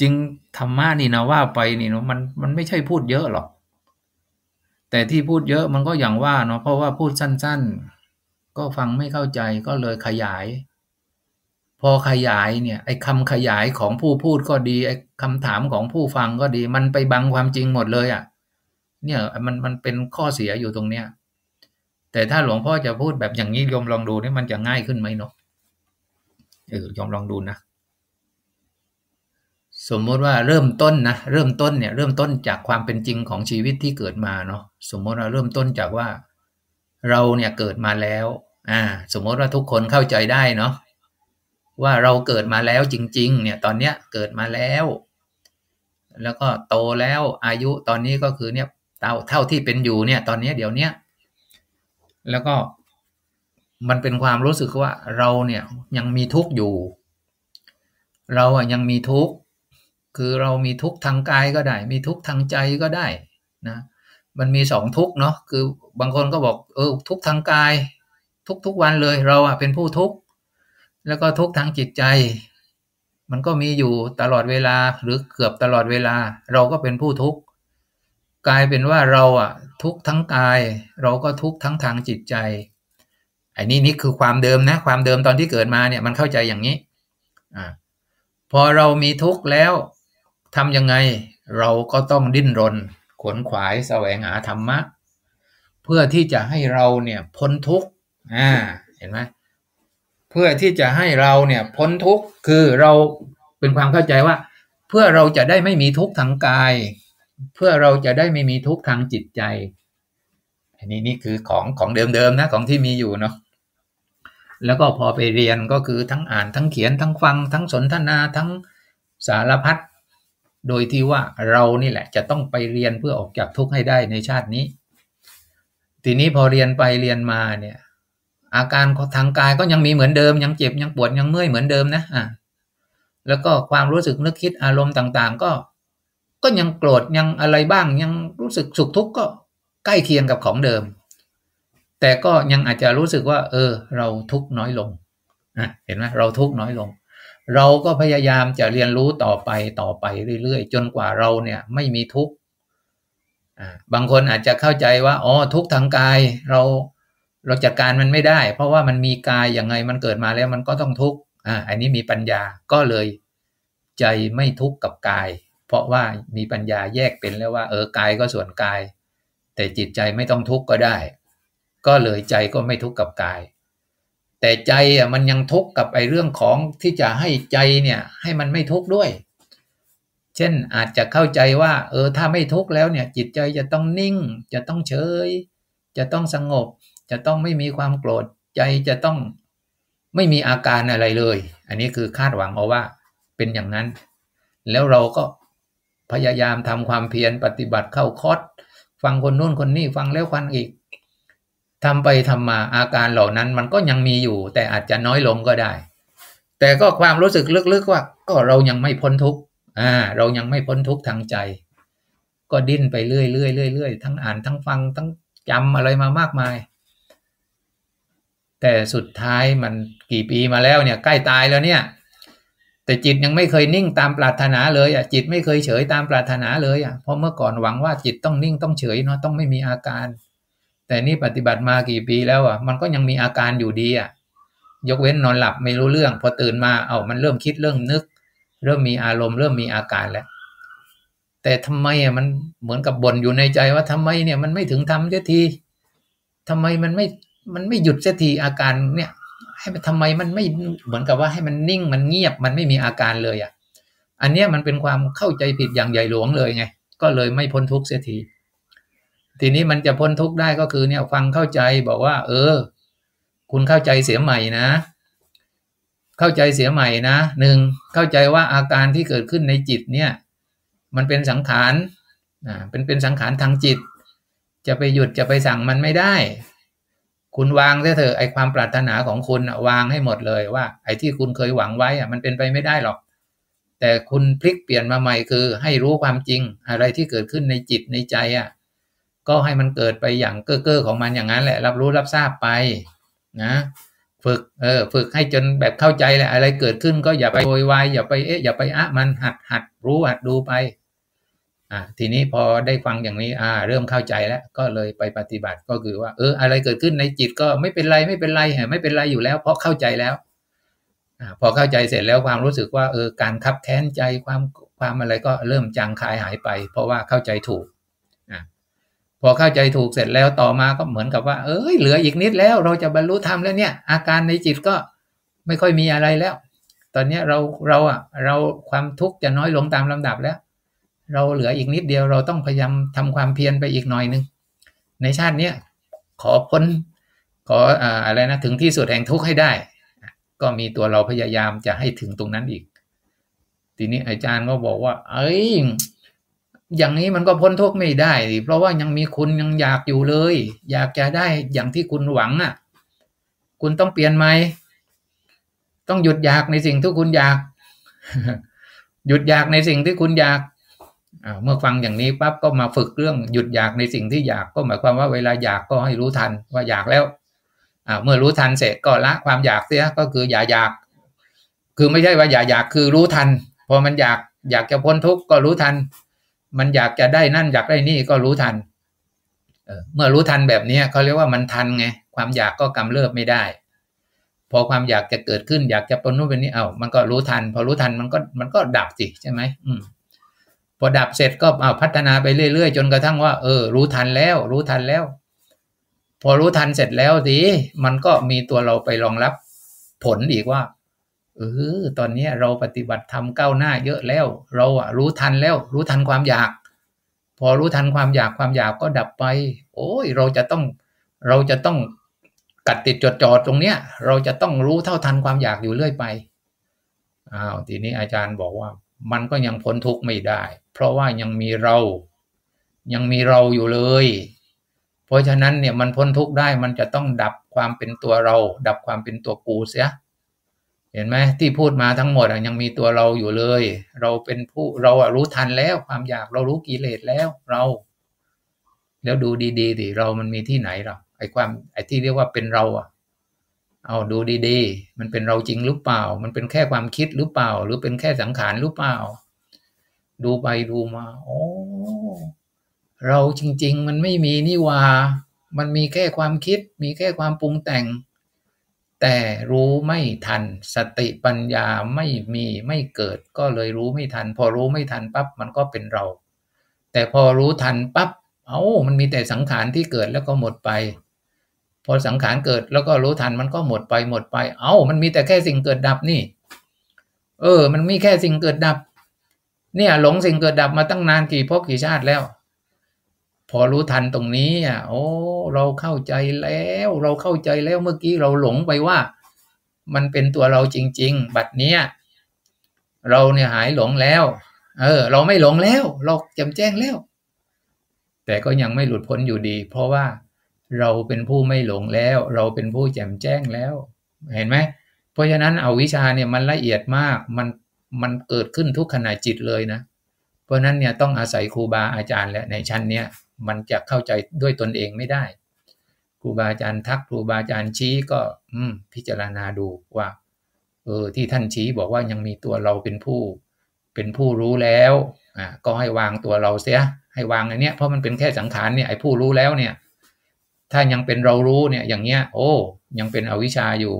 จริงธรรมะนี่นะว่าไปนี่เนาะมันมันไม่ใช่พูดเยอะหรอก แต่ที่พูดเยอะมันก็อย่างว่าเนาะเพราะว่าพูดสั้น ๆ ก็ฟังไม่เข้าใจก็เลยขยาย พอขยายเนี่ย ไอ้คำขยายของผู้พูดก็ดีไอ้คำถามของผู้ฟังก็ดี มันไปบังความจริงหมดเลยอะ่ะ เนี่ยมันมันเป็นข้อเสียอยู่ตรงเนี้ยแต่ถ้าหลวงพ่อจะพูดแบบอย่างนี้ยมลองดูนี่มันจะง่ายขึ้นไหมเนาะเออยอมลองดูนะ สมมติว่าเริ่มต้นนะเริ่มต้นเนี่ยเริ่มต้นจากความเป็นจริงของชีวิตที่เกิดมาเนาะสมมติว่าเริ่มต้นจากว่า เราเนี่ยเกิดมาแล้วอ่าสมมติว่าทุกคนเข้าใจได้เนาะว่าเราเกิดมาแล้วจริง ๆ เนี่ยตอนเนี้ยเกิดมาแล้ว แล้วก็โตแล้วอายุตอนนี้ก็คือเนี่ยเท่าเท่าที่เป็นอยู่เนี่ย ตอนนี้เดี๋ยวเนี้ยแล้วก็มันเป็นความรู้สึกว่าเราเนี่ยยังมีทุกข์อยู่ เราอะยังมีทุกข์ คือเรามีทุกข์ทางกายก็ได้ มีทุกข์ทางใจก็ได้นะมันมีสองทุกข์เนาะคือบางคนก็บอกเออทุกข์ทางกาย ทุกทุกวันเลยเราอะเป็นผู้ทุกข์แล้วก็ทุกข์ทางจิตใจ มันก็มีอยู่ตลอดเวลาหรือเกือบตลอดเวลา เราก็เป็นผู้ทุกข์กลายเป็นว่าเราอะทุกทั้งกาย เราก็ทุกทั้งทางจิตใจไอ้นี่นี่คือความเดิมนะ ความเดิมตอนที่เกิดมาเนี่ยมันเข้าใจอย่างนี้อ่าพอเรามีทุกข์แล้ว ทำยังไงเราก็ต้องดิ้นรน ขวนขวายแสวงหาธรรมะ เพื่อที่จะให้เราเนี่ยพ้นทุกข์อ่าเห็นไหมเพื่อที่จะให้เราเนี่ยพ้นทุกข์คือเราเป็นความเข้าใจว่า เพื่อเราจะได้ไม่มีทุกข์ทางกาย เพื่อเราจะได้ไม่มีทุกข์ทางจิตใจ อันนี้นี่คือของของเดิมๆนะของที่มีอยู่เนาะแล้วก็พอไปเรียนก็คือทั้งอ่านทั้งเขียนทั้งฟัง ทั้งสนทนาทั้งสารพัด โดยที่ว่าเรานี่แหละจะต้องไปเรียนเพื่อออกจากทุกข์ให้ได้ในชาตินี้ ทีนี้พอเรียนไปเรียนมาเนี่ยอาการทางกายก็ยังมีเหมือนเดิมยังเจ็บยังปวดยังเมื่อยเหมือนเดิมนะอะแล้วก็ความรู้สึกนึกคิดอารมณ์ต่างๆ ก็ ก็ยังโกรธยังอะไรบ้างยังรู้สึกสุขทุกข์ก็ใกล้เคียงกับของเดิม แต่ก็ยังอาจจะรู้สึกว่า เออ เราทุกข์น้อยลงนะเห็นไหมเราทุกข์น้อยลง เราก็พยายามจะเรียนรู้ต่อไปต่อไปเรื่อยๆ จนกว่าเราเนี่ยไม่มีทุกข์บางคนอาจจะเข้าใจว่าอ๋อทุกข์ทางกายเราเราจัดการมันไม่ได้ เพราะว่ามันมีกายอย่างไงมันเกิดมาแล้วมันก็ต้องทุกข์อ่าอันนี้มีปัญญาก็เลยใจไม่ทุกข์กับกาย เพราะว่ามีปัญญาแยกเป็นแล้วว่า เออกายก็ส่วนกาย แต่จิตใจไม่ต้องทุกข์ก็ได้ ก็เลยใจก็ไม่ทุกข์กับกาย แต่ใจอะมันยังทุกข์กับไอ้เรื่องของที่จะให้ใจเนี่ยให้มันไม่ทุกข์ด้วย เช่นอาจจะเข้าใจว่า เออถ้าไม่ทุกข์แล้วเนี่ย จิตใจจะต้องนิ่ง จะต้องเฉย จะต้องสงบ จะต้องไม่มีความโกรธใจจะต้องไม่มีอาการอะไรเลย อันนี้คือคาดหวังเอาว่าเป็นอย่างนั้น แล้วเราก็พยายามทำความเพียรปฏิบัติเข้าคอร์สฟังคนนู้นคนนี้ฟังแล้วฟังอีก ทำไปทำมาอาการเหล่านั้นมันก็ยังมีอยู่ แต่อาจจะน้อยลงก็ได้ แต่ก็ความรู้สึกลึกๆว่า ก็เรายังไม่พ้นทุกข์อ่าเรายังไม่พ้นทุกข์ทางใจ ก็ดิ้นไปเรื่อยๆเรื่อยๆทั้งอ่านทั้งฟังทั้งจำอะไรมามากมาย แต่สุดท้ายมันกี่ปีมาแล้วเนี่ยใกล้ตายแล้วเนี่ย แต่จิตยังไม่เคยนิ่งตามปรารถนาเลยอะจิตไม่เคยเฉยตามปรารถนาเลยอะเพราะเมื่อก่อนหวังว่าจิตต้องนิ่งต้องเฉยเนาะต้องไม่มีอาการ แต่นี่ปฏิบัติมากี่ปีแล้วอะ มันก็ยังมีอาการอยู่ดีอะ ยกเว้นนอนหลับไม่รู้เรื่อง พอตื่นมาเอา้ามันเริ่มคิดเรื่องนึก เริ่มมีอารมณ์เริ่มมีอาการแล้ว แต่ทำไมอะมันเหมือนกับบ่นอยู่ในใจว่าทำไมเนี่ยมันไม่ถึงทำเสียทีทำไมมันไม่มันไม่หยุดเสียทีอาการเนี่ย ให้มันทำไมมันไม่เหมือนกับว่าให้มันนิ่งมันเงียบมันไม่มีอาการเลยอะ อันเนี้ยมันเป็นความเข้าใจผิดอย่างใหญ่หลวงเลยไงก็เลยไม่พ้นทุกข์เสียที ทีนี้มันจะพ้นทุกข์ได้ก็คือเนี่ยฟังเข้าใจบอกว่า เออ คุณเข้าใจเสียใหม่นะ เข้าใจเสียใหม่นะหนึ่งเข้าใจว่าอาการที่เกิดขึ้นในจิตเนี่ย มันเป็นสังขารอ่าเป็นเป็นสังขารทางจิต จะไปหยุดจะไปสั่งมันไม่ได้ คุณวางเถอะไอความปรารถนาของคุณวางให้หมดเลยว่า ไอที่คุณเคยหวังไว้อะมันเป็นไปไม่ได้หรอก แต่คุณพลิกเปลี่ยนมาใหม่คือ ให้รู้ความจริงอะไรที่เกิดขึ้นในจิตในใจอะ ก็ให้มันเกิดไปอย่างเก้อเก้อของมันอย่างนั้นแหละ รับรู้รับทราบไปนะฝึกเออฝึกให้จนแบบเข้าใจแหละอะไรเกิดขึ้นก็อย่าไปโวยวายอย่าไปเอ๊ะอย่าไปอะมันหัดหัดรู้หัดดูไปอ่าทีนี้พอได้ฟังอย่างนี้อ่า เริ่มเข้าใจแล้ว ก็เลยไปปฏิบัติก็คือว่า เออ อะไรเกิดขึ้นในจิตก็ไม่เป็นไรไม่เป็นไรฮะไม่เป็นไรอยู่แล้ว เพราะเข้าใจแล้วอ่าพอเข้าใจเสร็จแล้วความรู้สึกว่าเออการคับแค้นใจความความอะไรก็เริ่มจางคายหายไป เพราะว่าเข้าใจถูก อเข้าใจถูกเสร็จแล้วต่อมาก็เหมือนกับว่า เอ้ยเหลืออีกนิดแล้วเราจะบรรลุธรรมแล้วเนี่ย อาการในจิตก็ไม่ค่อยมีอะไรแล้ว ตอนนี้เราเราอะเราความทุกข์จะน้อยลงตามลำดับแล้ว เราเหลืออีกนิดเดียวเราต้องพยายามทำความเพียรไปอีกหน่อยนึงในชาติเนี้ยขอพ้นขออะไรนะถึงที่สุดแห่งทุกข์ให้ได้ ก็มีตัวเราพยายามจะให้ถึงตรงนั้นอีก ทีนี้อาจารย์ก็บอกว่า เอ้ย อย่างนี้มันก็พ้นทุกข์ไม่ได้ เพราะว่ายังมีคุณยังอยากอยู่เลย อยากจะได้อย่างที่คุณหวังอะ คุณต้องเปลี่ยนไหมต้องหยุดอยากในสิ่งที่คุณอยาก หยุดอยากในสิ่งที่คุณอยากเมื่อฟังอย่างนี้ปั๊บก็มาฝึกเรื่องหยุดอยากในสิ่งที่อยากก็หมายความว่าเวลาอยากก็ให้รู้ทันว่าอยากแล้วเมื่อรู้ทันเสร็จก็ละความอยากเสียก็คืออย่าอยาก คือไม่ใช่ว่าอย่าอยากคือรู้ทัน พอมันอยากอยากจะพ้นทุกข์ก็รู้ทัน มันอยากจะได้นั่นอยากได้นี่ก็รู้ทันเมื่อรู้ทันแบบนี้เขาเรียกว่ามันทันไงความอยากก็กำเริบไม่ได้ พอความอยากจะเกิดขึ้นอยากจะปนนู้นเป็นนี้เอา้ามันก็รู้ทัน พอรู้ทันมันก็มันก็ดับสิใช่ไหมอืมพอดับเสร็จก็เอาพัฒนาไปเรื่อยๆ จนกระทั่งว่า เออ รู้ทันแล้ว รู้ทันแล้ว พอรู้ทันเสร็จแล้วสิมันก็มีตัวเราไปรองรับผลอีกว่า เออตอนนี้เราปฏิบัติทำก้าวหน้าเยอะแล้ว เราอะรู้ทันแล้ว รู้ทันความอยาก พอรู้ทันความอยากความอยากก็ดับไป โอ้ยเราจะต้องเราจะต้องกัดติดจดจ่อตรงเนี้ย เราจะต้องรู้เท่าทันความอยากอยู่เรื่อยไปอ้าวทีนี้อาจารย์บอกว่า มันก็ยังพ้นทุกข์ไม่ได้ เพราะว่ายังมีเรา ยังมีเราอยู่เลย เพราะฉะนั้นเนี่ยมันพ้นทุกข์ได้มันจะต้องดับความเป็นตัวเรา ดับความเป็นตัวกูเสีย เห็นไหมที่พูดมาทั้งหมดยังมีตัวเราอยู่เลย เราเป็นผู้เราอะรู้ทันแล้วความอยากเรารู้กิเลสแล้วเรา แล้วดูดีๆดิเรามันมีที่ไหนหรอไอ้ความไอ้ที่เรียกว่าเป็นเราอะเอาดูดีๆ มันเป็นเราจริงหรือเปล่า มันเป็นแค่ความคิดหรือเปล่า หรือเป็นแค่สังขารหรือเปล่า ดูไปดูมาโอ้เราจริง ๆ มันไม่มีนี่ว่า มันมีแค่ความคิด มีแค่ความปรุงแต่ง แต่รู้ไม่ทัน สติปัญญาไม่มีไม่เกิด ก็เลยรู้ไม่ทัน พอรู้ไม่ทันปั๊บมันก็เป็นเรา แต่พอรู้ทันปั๊บเอา้ามันมีแต่สังขารที่เกิดแล้วก็หมดไป พอสังขารเกิดแล้วก็รู้ทันมันก็หมดไปหมดไป เอา้า มันมีแต่แค่สิ่งเกิดดับนี่ เออ มันมีแค่สิ่งเกิดดับ เนี่ย หลงสิ่งเกิดดับมาตั้งนานกี่พบกี่ชาติแล้ว พอรู้ทันตรงนี้อะโอ้เราเข้าใจแล้ว เราเข้าใจแล้วเมื่อกี้เราหลงไปว่า มันเป็นตัวเราจริง ๆ บัดเนี้ยเราเนี่ยหายหลงแล้ว เออ เราไม่หลงแล้ว เราแจ่มแจ้งแล้ว แต่ก็ยังไม่หลุดพ้นอยู่ดี เพราะว่าเราเป็นผู้ไม่หลงแล้ว เราเป็นผู้แจ่มแจ้งแล้ว เห็นไหมเพราะฉะนั้นเอาวิชาเนี่ยมันละเอียดมากมันมันเกิดขึ้นทุกขณะจิตเลยนะ เพราะนั้นเนี่ยต้องอาศัยครูบาอาจารย์และในชั้นเนี้ย มันจะเข้าใจด้วยตนเองไม่ได้ ครูบาอาจารย์ทักครูบาอาจารย์ชี้ก็ อืม พิจารณาดูว่า เออ ที่ท่านชี้บอกว่ายังมีตัวเราเป็นผู้ เป็นผู้รู้แล้วอ่าก็ให้วางตัวเราเสีย ให้วางอันเนี้ยเพราะมันเป็นแค่สังขารเนี่ยไอ้ผู้รู้แล้วเนี่ย ถ้ายังเป็นเรารู้เนี่ย อย่างเงี้ย โอ้ยังเป็นอวิชชาอยู่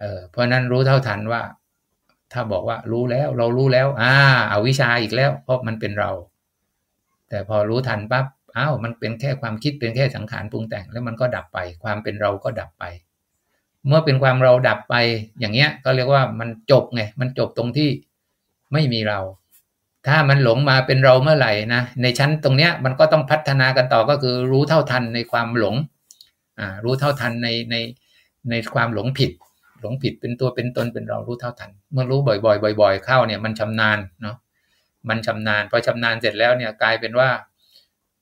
เออเพราะนั้นรู้เท่าทันว่า ถ้าบอกว่ารู้แล้ว เรารู้แล้ว อ่าอาวิชชาอีกแล้ว เพราะมันเป็นเรา แต่พอรู้ทันปั๊บอ้าวมันเป็นแค่ความคิดเป็นแค่สังขารปรุงแต่ง แล้วมันก็ดับไป ความเป็นเราก็ดับไป เมื่อเป็นความเราดับไปอย่างเงี้ย ก็เรียกว่ามันจบไงมันจบตรงที่ไม่มีเรา ถ้ามันหลงมาเป็นเราเมื่อไหร่นะในชั้นตรงเนี้ยมันก็ต้องพัฒนากันต่อก็คือรู้เท่าทันในความหลงอ่ารู้เท่าทันในในในความหลงผิด หลงผิดเป็นตัวเป็นตนเป็นเรารู้เท่าทัน เมื่อรู้บ่อยๆบ่อย ๆ เข้าเนี่ยมันชำนาญเนาะ มันชำนาญพอชำนาญเสร็จแล้วเนี่ยกลายเป็นว่า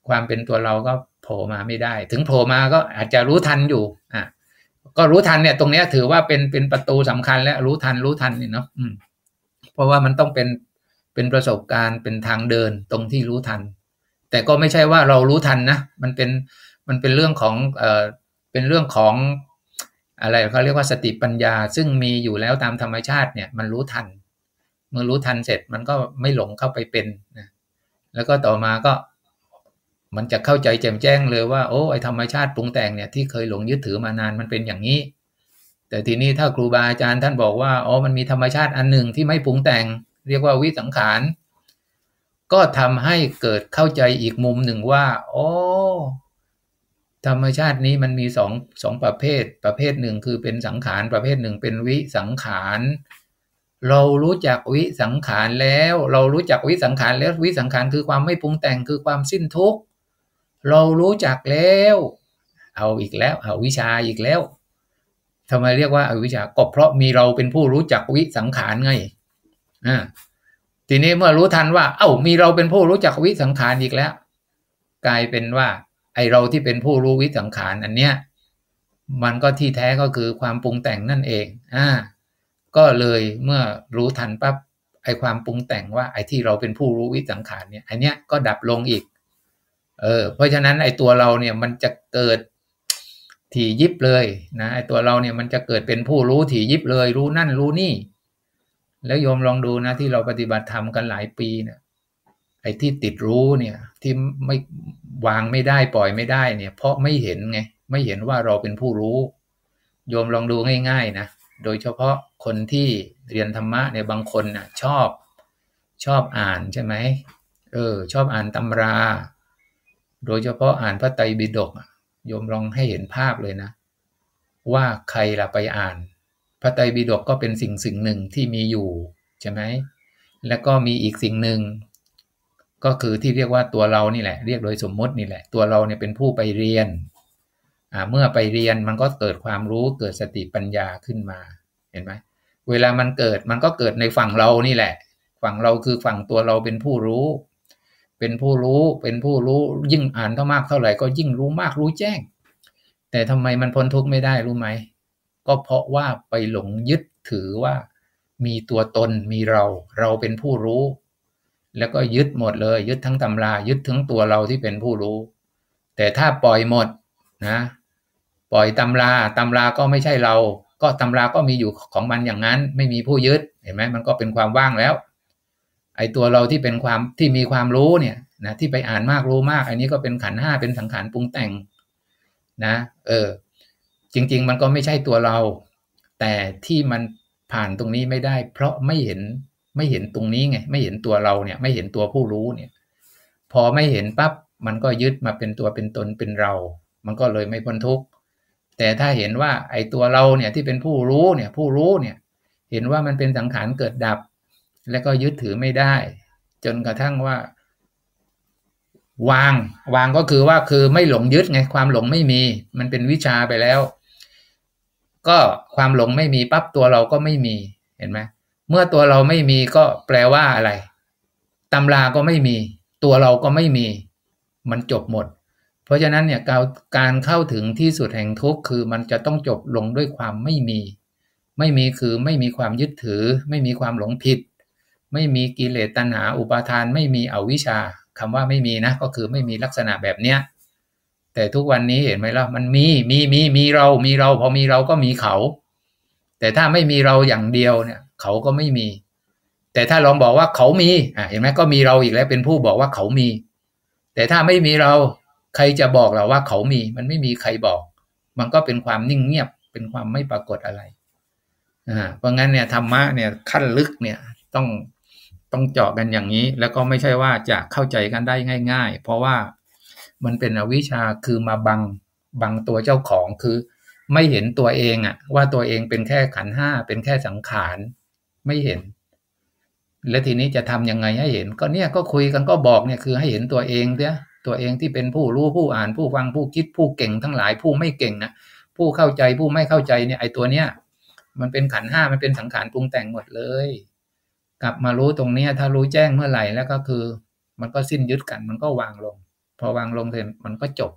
ความเป็นตัวเราก็โผล่มาไม่ได้ ถึงโผล่มาก็อาจจะรู้ทันอยู่อะก็รู้ทันเนี่ย ตรงนี้ถือว่าเป็นเป็นประตูสำคัญและรู้ทันรู้ทันนี่เนาะอืม เพราะว่ามันต้องเป็นเป็นประสบการณ์เป็นทางเดินตรงที่รู้ทัน แต่ก็ไม่ใช่ว่าเรารู้ทันนะมันเป็นมันเป็นเรื่องของเอ่อเป็นเรื่องของอะไรเขาเรียกว่าสติปัญญา ซึ่งมีอยู่แล้วตามธรรมชาติเนี่ย มันรู้ทัน เมื่อรู้ทันเสร็จมันก็ไม่หลงเข้าไปเป็นนะแล้วก็ต่อมาก็มันจะเข้าใจแจ่มแจ้งเลยว่าโอ้ไอธรรมชาติปรุงแต่งเนี่ยที่เคยหลงยึดถือมานานมันเป็นอย่างนี้ แต่ทีนี้ถ้าครูบาอาจารย์ท่านบอกว่าอ๋อมันมีธรรมชาติอันหนึ่งที่ไม่ปรุงแต่ง เรียกว่าวิสังขารก็ทำให้เกิดเข้าใจอีกมุมหนึ่งว่าโอ้ธรรมชาตินี้มันมีสองสองประเภท ประเภทหนึ่งคือเป็นสังขารประเภทหนึ่งเป็นวิสังขาร เรารู้จักวิสังขารแล้ว เรารู้จักวิสังขารแล้ววิสังขารคือความไม่ปรุงแต่งคือความสิ้นทุกข์เรารู้จักแล้ว เอาอีกแล้วเอาวิชาอีกแล้วทำไมเรียกว่าอาวิชาก็เพราะมีเราเป็นผู้รู้จักวิสังขารไงอ่าทีนี้เมื่อรู้ทันว่า เอา้ามีเราเป็นผู้รู้จักวิสังขารอีกแล้ว กลายเป็นว่า ไอเราที่เป็นผู้รู้วิสังขารอันเนี้ยมันก็ที่แท้ก็คือความปรุงแต่งนั่นเองอ่า ก็เลยเมื่อรู้ทันปั๊บไอความปรุงแต่งว่าไอที่เราเป็นผู้รู้วิสังขารเนี่ยอันเนี้ยก็ดับลงอีก เออ เพราะฉะนั้นไอตัวเราเนี่ยมันจะเกิดถี่ยิบเลยนะไอตัวเราเนี่ยมันจะเกิดเป็นผู้รู้ถี่ยิบเลย รู้นั่นรู้นี่ แล้วโยมลองดูนะที่เราปฏิบัติธรรมกันหลายปีเนี่ยไอ้ที่ติดรู้เนี่ยที่ไม่วางไม่ได้ปล่อยไม่ได้เนี่ย เพราะไม่เห็นไง ไม่เห็นว่าเราเป็นผู้รู้ โยมลองดูง่าย ๆ นะ โดยเฉพาะคนที่เรียนธรรมะเนี่ยบางคนนะ่ะชอบชอบอ่านใช่ไหมเออชอบอ่านตำรา โดยเฉพาะอ่านพระไตรปิฎกโยมลองให้เห็นภาพเลยนะ ว่าใครล่ะไปอ่าน พระไตรปิฎกก็เป็นสิ่งสิ่งหนึ่งที่มีอยู่ใช่ไหมแล้วก็มีอีกสิ่งหนึ่งก็คือที่เรียกว่าตัวเรานี่แหละ เรียกโดยสมมตินี่แหละ ตัวเราเนี่ยเป็นผู้ไปเรียน เมื่อไปเรียนมันก็เกิดความรู้เกิดสติปัญญาขึ้นมาเห็นไหมเวลามันเกิดมันก็เกิดในฝั่งเรานี่แหละ ฝั่งเราคือฝั่งตัวเราเป็นผู้รู้ เป็นผู้รู้เป็นผู้รู้ยิ่งอ่านเท่ามากเท่าไหร่ก็ยิ่งรู้มากรู้แจ้ง แต่ทำไมมันพ้นทุกข์ไม่ได้รู้ไหมก็เพราะว่าไปหลงยึดถือว่า มีตัวตนมีเราเราเป็นผู้รู้ แล้วก็ยึดหมดเลย ยึดทั้งตำรายึดทั้งตัวเราที่เป็นผู้รู้ แต่ถ้าปล่อยหมดนะ ปล่อยตำราตำราก็ไม่ใช่เรา ก็ตำราก็มีอยู่ของมันอย่างนั้น ไม่มีผู้ยึดเห็นไหมมันก็เป็นความว่างแล้ว ไอ้ตัวเราที่เป็นความที่มีความรู้เนี่ยนะที่ไปอ่านมากรู้มาก อันนี้ก็เป็นขันห้าเป็นสังขารปรุงแต่งนะ เออ จริง ๆ มันก็ไม่ใช่ตัวเรา แต่ที่มันผ่านตรงนี้ไม่ได้ เพราะไม่เห็นไม่เห็นตรงนี้ไงไม่เห็นตัวเราเนี่ย ไม่เห็นตัวผู้รู้เนี่ย พอไม่เห็นปั๊บมันก็ยึดมาเป็นตัวเป็นตนเป็นเรา มันก็เลยไม่พ้นทุกข์ แต่ถ้าเห็นว่าไอ้ตัวเราเนี่ยที่เป็นผู้รู้เนี่ยผู้รู้เนี่ยเห็นว่ามันเป็นสังขารเกิดดับ แล้วก็ยึดถือไม่ได้ จนกระทั่งว่า วาง วางก็คือว่าคือไม่หลงยึดไงความหลงไม่มี มันเป็นวิชาไปแล้ว ก็ความหลงไม่มีปั๊บตัวเราก็ไม่มีเห็นไหมเมื่อตัวเราไม่มีก็แปลว่าอะไรตำราก็ไม่มี ตัวเราก็ไม่มี มันจบหมด เพราะฉะนั้นเนี่ยการเข้าถึงที่สุดแห่งทุกข์คือมันจะต้องจบลงด้วยความไม่มี ไม่มีคือไม่มีความยึดถือ ไม่มีความหลงผิด ไม่มีกิเลสตัณหาอุปาทาน ไม่มีอวิชชาคำว่าไม่มีนะก็คือไม่มีลักษณะแบบเนี้ยแต่ทุกวันนี้เห็นไหมล่ะมันมีมีมีมีเรา มีเรา พอมีเราก็มีเขา แต่ถ้าไม่มีเราอย่างเดียวเนี่ย เขาก็ไม่มี แต่ถ้าลองบอกว่าเขามีอ่าเห็นไหมก็มีเราอีกแล้วเป็นผู้บอกว่าเขามี แต่ถ้าไม่มีเรา ใครจะบอกเราว่าเขามี มันไม่มีใครบอก มันก็เป็นความนิ่งเงียบ เป็นความไม่ปรากฏอะไรอ่าเพราะงั้นเนี่ยธรรมะเนี่ยขั้นลึกเนี่ยต้องต้องเจาะกันอย่างนี้ แล้วก็ไม่ใช่ว่าจะเข้าใจกันได้ง่าย ๆ เพราะว่ามันเป็นอวิชชาคือมาบังบังตัวเจ้าของคือไม่เห็นตัวเองอะว่าตัวเองเป็นแค่ขันห้าเป็นแค่สังขารไม่เห็น และทีนี้จะทํำยังไงให้เห็น ก็เนี่ยก็คุยกันก็บอกเนี่ยคือให้เห็นตัวเองเนี่ย ตัวเองที่เป็นผู้รู้ผู้อ่านผู้ฟังผู้คิดผู้เก่งทั้งหลายผู้ไม่เก่งนะผู้เข้าใจผู้ไม่เข้าใจเนี่ยไอ้ตัวเนี้ยมันเป็นขันห้ามันเป็นสังขารปรุงแต่งหมดเลย กลับมารู้ตรงนี้ถ้ารู้แจ้งเมื่อไหร่แล้วก็คือ มันก็สิ้นยึดกันมันก็วางลง พอวางลงเสร็จมันก็จบ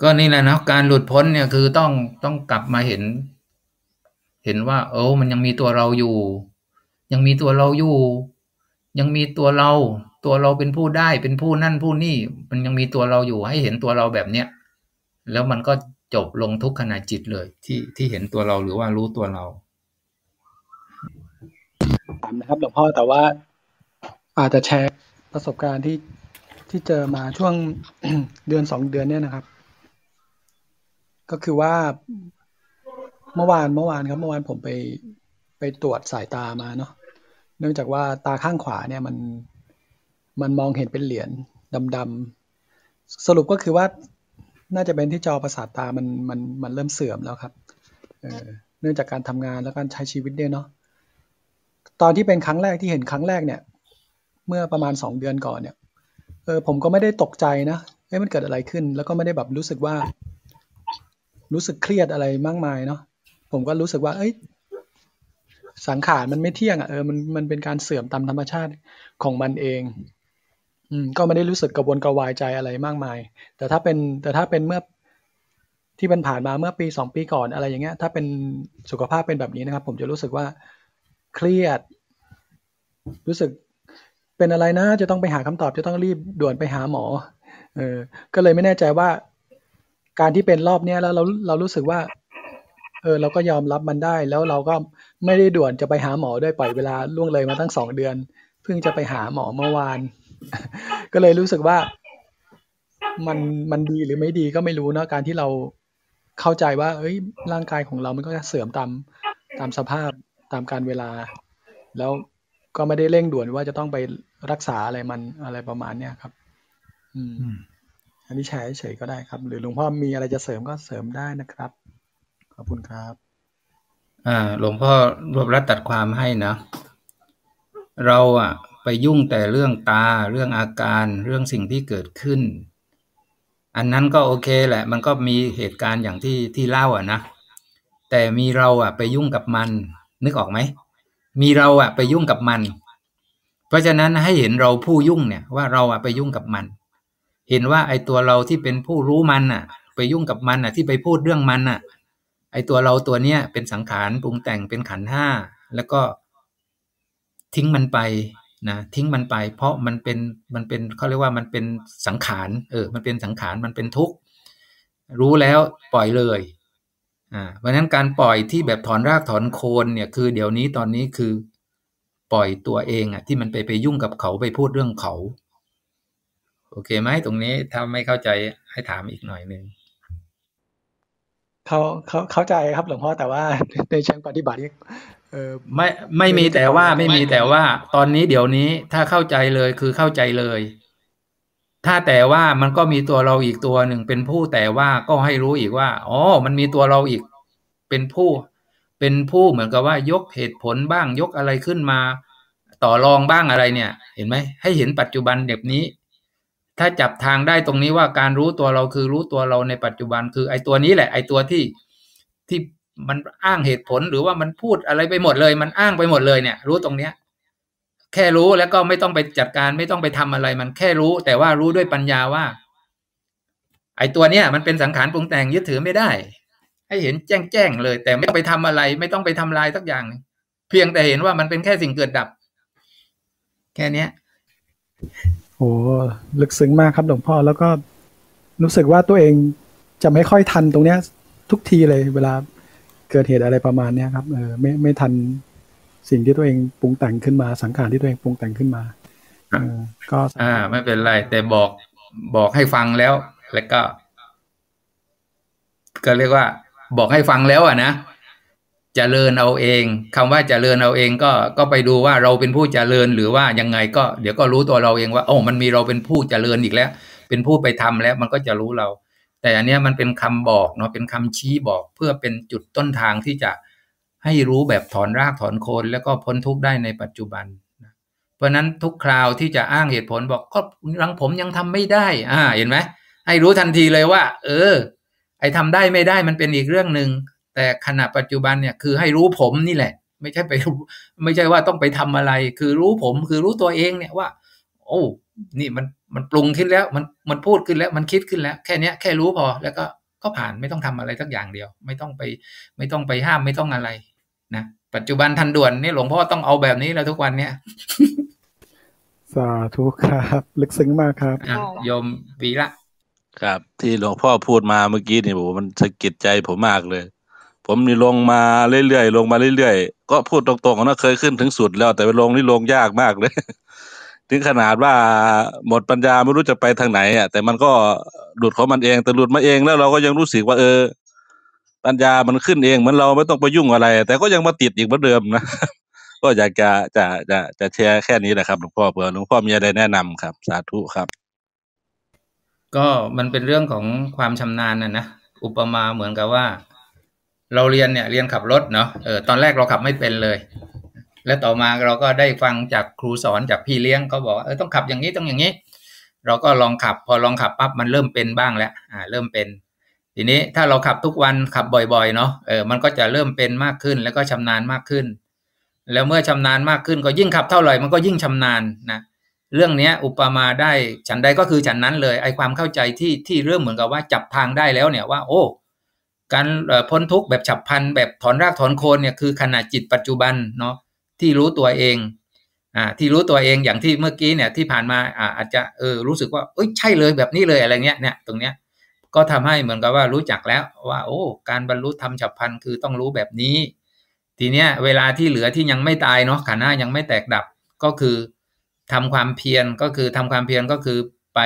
ก็นี่แหละนะการหลุดพ้นเนี่ยคือต้องต้องกลับมาเห็น เห็นว่าโอ้มันยังมีตัวเราอยู่ ยังมีตัวเราอยู่ ยังมีตัวเรา ตัวเราเป็นผู้ได้เป็นผู้นั่นผู้นี่ มันยังมีตัวเราอยู่ให้เห็นตัวเราแบบเนี้ยแล้วมันก็จบลงทุกขณะจิตเลย ที่ที่เห็นตัวเราหรือว่ารู้ตัวเราถามนะครับหลวงพ่อแต่ว่าอาจจะแชร์ประสบการณ์ที่ที่เจอมาช่วงเดือนสองเดือนเนี่ยนะครับ ก็คือว่าเมื่อวานเมื่อวานครับ เมื่อวานผมไปไปตรวจสายตามาเนาะเนื่องจากว่าตาข้างขวาเนี่ยมัน มันมองเห็นเป็นเหรียญดำๆสรุปก็คือว่าน่าจะเป็นที่จอประสาทตามันมันมันเริ่มเสื่อมแล้วครับเเนื่องจากการทำงานและการใช้ชีวิตเนี่ยเนาะตอนที่เป็นครั้งแรกที่เห็นครั้งแรกเนี่ย เมื่อประมาณสองเดือนก่อนเนี่ยเออผมก็ไม่ได้ตกใจนะเอ้มันเกิดอะไรขึ้น แล้วก็ไม่ได้แบบรู้สึกว่า รู้สึกเครียดอะไรมากมายเนาะผมก็รู้สึกว่า เอ้ย สังขารมันไม่เที่ยงอะเออมันมันเป็นการเสื่อมตามธรรมชาติของมันเอง อืมก็ไม่ได้รู้สึกกระวนกระวายใจอะไรมากมาย แต่ถ้าเป็นแต่ถ้าเป็นเมื่อที่มันผ่านมาเมื่อปีสองปีก่อนอะไรอย่างเงี้ย ถ้าเป็นสุขภาพเป็นแบบนี้นะครับ ผมจะรู้สึกว่าเครียด รู้สึกเป็นอะไรนะ จะต้องไปหาคำตอบจะต้องรีบด่วนไปหาหมอ เออ ก็เลยไม่แน่ใจว่า การที่เป็นรอบเนี้ยแล้วเราเรารู้สึกว่า เออ เราก็ยอมรับมันได้ แล้วเราก็ไม่ได้ด่วนจะไปหาหมอด้วยปล่อยเวลาล่วงเลยมาตั้งสองเดือน เพิ่งจะไปหาหมอเมื่อวาน ก็เลยรู้สึกว่ามันมันดีหรือไม่ดีก็ไม่รู้นะการที่เราเข้าใจว่า เอ้ย ร่างกายของเรามันก็จะเสื่อมตามตามสภาพตามการเวลา แล้วก็ไม่ได้เร่งด่วนว่าจะต้องไปรักษาอะไรมันอะไรประมาณเนี้ยครับ อืม อันนี้แชร์เฉยก็ได้ครับ หรือหลวงพ่อมีอะไรจะเสริมก็เสริมได้นะครับ ขอบคุณครับ อ่า หลวงพ่อรวบรัดตัดความให้นะเราอะ ไปยุ่งแต่เรื่องตาเรื่องอาการเรื่องสิ่งที่เกิดขึ้น อันนั้นก็โอเคแหละ มันก็มีเหตุการณ์อย่างที่ที่เล่าอะนะแต่มีเราอะไปยุ่งกับมัน นึกออกไหมมีเราอะไปยุ่งกับมัน เพราะฉะนั้นให้เห็นเราผู้ยุ่งเนี่ยว่าเราอะไปยุ่งกับมัน เห็นว่าไอ้ตัวเราที่เป็นผู้รู้มันอะ ไปยุ่งกับมันอะที่ไปพูดเรื่องมันอะ ไอ้ตัวเราตัวเนี้ยเป็นสังขารปรุงแต่งเป็นขันห้าแล้วก็ทิ้งมันไป นะทิ้งมันไปเพราะมันเป็นมันเป็นเขาเรียกว่ามันเป็นสังขารเออมันเป็นสังขารมันเป็นทุกข์รู้แล้วปล่อยเลยอ่าเพราะฉะนั้นการปล่อยที่แบบถอนรากถอนโคนเนี่ยคือเดี๋ยวนี้ตอนนี้คือปล่อยตัวเองอะที่มันไปไปยุ่งกับเขาไปพูดเรื่องเขา โอเคไหมตรงนี้ถ้าไม่เข้าใจให้ถามอีกหน่อยหนึ่งเขาเขาเข้าใจครับหลวงพ่อแต่ว่าในเชิงปฏิบัติ เออไม่ไม่มีแต่ว่าไม่มีแต่ว่า ตอนนี้เดี๋ยวนี้ถ้าเข้าใจเลยคือเข้าใจเลย ถ้าแต่ว่ามันก็มีตัวเราอีกตัวหนึ่งเป็นผู้แต่ว่าก็ให้รู้อีกว่าอ๋อมันมีตัวเราอีก เป็นผู้ เป็นผู้เหมือนกับว่ายกเหตุผลบ้างยกอะไรขึ้นมา ต่อรองบ้างอะไรเนี่ย เห็นไหมให้เห็นปัจจุบันแบบนี้ ถ้าจับทางได้ตรงนี้ว่าการรู้ตัวเราคือรู้ตัวเราในปัจจุบันคือ ไอ้ตัวนี้แหละ ไอ้ตัวที่ที่ มันอ้างเหตุผลหรือว่ามันพูดอะไรไปหมดเลย มันอ้างไปหมดเลยเนี่ย รู้ตรงเนี้ย แค่รู้แล้วก็ไม่ต้องไปจัดการไม่ต้องไปทำอะไร มันแค่รู้ แต่ว่ารู้ด้วยปัญญาว่า ไอ้ตัวเนี้ยมันเป็นสังขารปรุงแต่งยึดถือไม่ได้ ให้เห็นแจ้งแจ้งเลย แต่ไม่ต้องไปทำอะไร ไม่ต้องไปทำลายสักอย่าง เพียงแต่เห็นว่ามันเป็นแค่สิ่งเกิดดับ แค่เนี้ยโอ้ลึกซึ้งมากครับหลวงพ่อแล้วก็รู้สึกว่าตัวเองจะไม่ค่อยทันตรงเนี้ย ทุกทีเลยเวลา เกิดเหตุอะไรประมาณเนี้ยครับเออไม่ไม่ทันสิ่งที่ตัวเองปรุงแต่งขึ้นมาสังขารที่ตัวเองปรุงแต่งขึ้นมาก็อ่า ไม่เป็นไร แต่บอกบอกให้ฟังแล้ว แล้วก็ ก็เรียกว่า บอกให้ฟังแล้วอะนะจะเจริญเอาเองคำว่าจเจริญเอาเองก็ก็ไปดูว่าเราเป็นผู้จเจริญหรือว่ายังไงก็เดี๋ยวก็รู้ตัวเราเองว่าโอ้มันมีเราเป็นผู้จเจริญอีกแล้ว เป็นผู้ไปทำแล้ว มันก็จะรู้เรา แต่อันนี้มันเป็นคำบอกเนาะเป็นคำชี้บอกเพื่อเป็นจุดต้นทางที่จะให้รู้แบบถอนรากถอนโคนแล้วก็พ้นทุกข์ได้ในปัจจุบันเพราะนั้นทุกคราวที่จะอ้างเหตุผลบอกก็หลังผมยังทำไม่ได้ อ่า เห็นไหมให้รู้ทันทีเลยว่า เออ ไอ้ทาได้ไม่ได้มันเป็นอีกเรื่องหนึ่งแต่ขณะปัจจุบันเนี่ยคือให้รู้ผมนี่แหละ ไม่ใช่ไปไม่ใช่ว่าต้องไปทำอะไร คือรู้ผมคือรู้ตัวเองเนี่ยว่า โอ้ นี่มัน มันปรุงขึ้นแล้วมันมันพูดขึ้นแล้วมันคิดขึ้นแล้ว แค่เนี้ยแค่รู้พอแล้วก็ก็ผ่านไม่ต้องทำอะไรสักอย่างเดียว ไม่ต้องไปไม่ต้องไปห้ามไม่ต้องอะไรนะปัจจุบันทันด่วนนี่หลวงพ่อต้องเอาแบบนี้แล้วทุกวันเนี่ยสาธุครับ ลึกซึ้งมากครับโยมวีละ ครับ ที่หลวงพ่อพูดมาเมื่อกี้นี่โอ้มันสะกิดใจผมมากเลย ผมนี่ลงมาเรื่อยๆลงมาเรื่อยๆก็พูดตรงๆนะเคยขึ้นถึงสุดแล้วแต่ไปลงนี่ลงยากมากเลย ถึงขนาดว่าหมดปัญญาไม่รู้จะไปทางไหนอะแต่มันก็หลุดของมันเองแต่หลุดมาเองแล้วเราก็ยังรู้สึกว่าเออ ปัญญามันขึ้นเองเหมือนเราไม่ต้องไปยุ่งอะไร แต่ก็ยังมาติดอีกเหมือนเดิมนะก็อยากจะจะจะจะแชร์แค่นี้แหละครับหลวงพ่อเผื่อหลวงพ่อมีอะไรแนะนำครับ สาธุครับ ก็มันเป็นเรื่องของความชำนาญนะนะอุปมาเหมือนกับว่า เราเรียนเนี่ยเรียนขับรถเนาะเออตอนแรกเราขับไม่เป็นเลย แล้วต่อมาเราก็ได้ฟังจากครูสอนจากพี่เลี้ยงเขาบอกว่าเออต้องขับอย่างนี้ต้องอย่างนี้ เราก็ลองขับ พอลองขับปั๊บมันเริ่มเป็นบ้างแล้วอ่าเริ่มเป็น ทีนี้ถ้าเราขับทุกวันขับบ่อยๆเนาะเออมันก็จะเริ่มเป็นมากขึ้นแล้วก็ชำนาญมากขึ้น แล้วเมื่อชำนาญมากขึ้นก็ยิ่งขับเท่าไหร่มันก็ยิ่งชำนาญนะเรื่องนี้อุปมาได้ฉันใดก็คือฉันนั้นเลยไอความเข้าใจที่ที่เริ่มเหมือนกับว่าจับทางได้แล้วเนี่ยว่า โอ้ การพ้นทุกข์แบบฉับพลันแบบถอนรากถอนโคนเนี่ยคือขณะจิตปัจจุบันเนาะ ที่รู้ตัวเองอ่าที่รู้ตัวเองอย่างที่เมื่อกี้เนี่ยที่ผ่านมาอ่าอาจจะเออรู้สึกว่าเอ้ยใช่เลยแบบนี้เลยอะไรเงี้ยเนี่ยตรงเนี้ยก็ทำให้เหมือนกับว่ารู้จักแล้วว่า โอ้ การบรรลุธรรมฉับพลันคือต้องรู้แบบนี้ ทีเนี้ยเวลาที่เหลือที่ยังไม่ตายเนาะขันห้ายังไม่แตกดับก็คือทำความเพียรก็คือทำความเพียรก็คือไป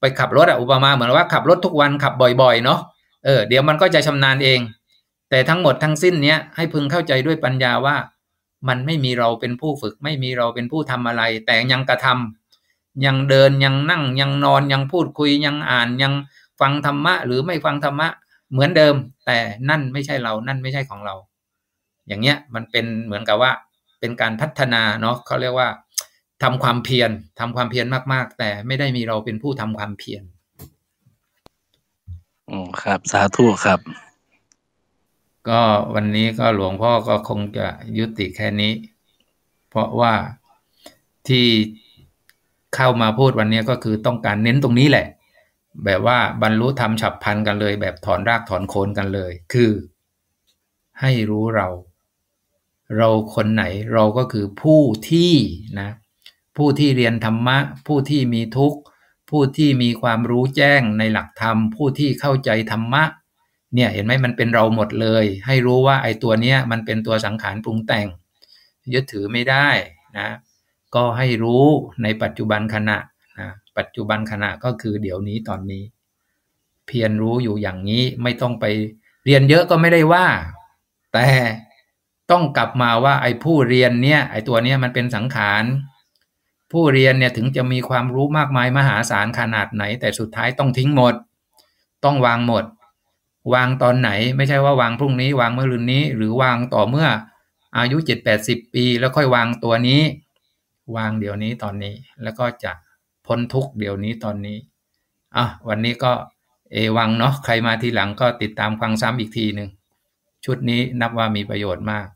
ไปขับรถอะอุปมาเหมือนว่าขับรถทุกวันขับบ่อยๆเนาะเออเดี๋ยวมันก็จะชำนาญเอง แต่ทั้งหมดทั้งสิ้นเนี้ยให้พึงเข้าใจด้วยปัญญาว่า มันไม่มีเราเป็นผู้ฝึก ไม่มีเราเป็นผู้ทำอะไร แต่ยังกระทำยังเดินยังนั่งยังนอนยังพูดคุยยังอ่านยังฟังธรรมะ หรือไม่ฟังธรรมะเหมือนเดิม แต่นั่นไม่ใช่เรานั่นไม่ใช่ของเรา อย่างเงี้ยมันเป็นเหมือนกับว่าเป็นการพัฒนาเนาะเขาเรียกว่าทำความเพียรทำความเพียรมาก ๆ แต่ไม่ได้มีเราเป็นผู้ทำความเพียรอ๋อครับ สาธุครับ ก็วันนี้ก็หลวงพ่อก็คงจะยุติแค่นี้ เพราะว่าที่เข้ามาพูดวันนี้ก็คือต้องการเน้นตรงนี้แหละ แบบว่าบรรลุธรรมฉับพลันกันเลย แบบถอนรากถอนโคนกันเลย คือ ให้รู้เรา เราคนไหนเราก็คือผู้ที่นะ ผู้ที่เรียนธรรมะ ผู้ที่มีทุกข์ ผู้ที่มีความรู้แจ้งในหลักธรรม ผู้ที่เข้าใจธรรมะ เนี่ยเห็นไหมมันเป็นเราหมดเลย ให้รู้ว่าไอ้ตัวเนี้ยมันเป็นตัวสังขารปรุงแต่ง ยึดถือไม่ได้นะก็ให้รู้ในปัจจุบันขณะนะปัจจุบันขณะก็คือเดี๋ยวนี้ตอนนี้ เพียรรู้อยู่อย่างนี้ไม่ต้องไปเรียนเยอะก็ไม่ได้ว่า แต่ต้องกลับมาว่าไอ้ผู้เรียนเนี่ยไอ้ตัวเนี้ยมันเป็นสังขารผู้เรียนเนี่ยถึงจะมีความรู้มากมายมหาศาลขนาดไหน แต่สุดท้ายต้องทิ้งหมด ต้องวางหมด วางตอนไหน ไม่ใช่ว่าวางพรุ่งนี้ วางเมื่อรืนนี้ หรือวางต่อเมื่ออายุเจ็ดแปดสิบปี แล้วค่อยวางตัวนี้ วางเดี๋ยวนี้ตอนนี้ แล้วก็จะพ้นทุกเดี๋ยวนี้ตอนนี้อะวันนี้ก็เอวังเนาะใครมาทีหลังก็ติดตามฟังซ้ำอีกทีหนึ่งชุดนี้นับว่ามีประโยชน์มาก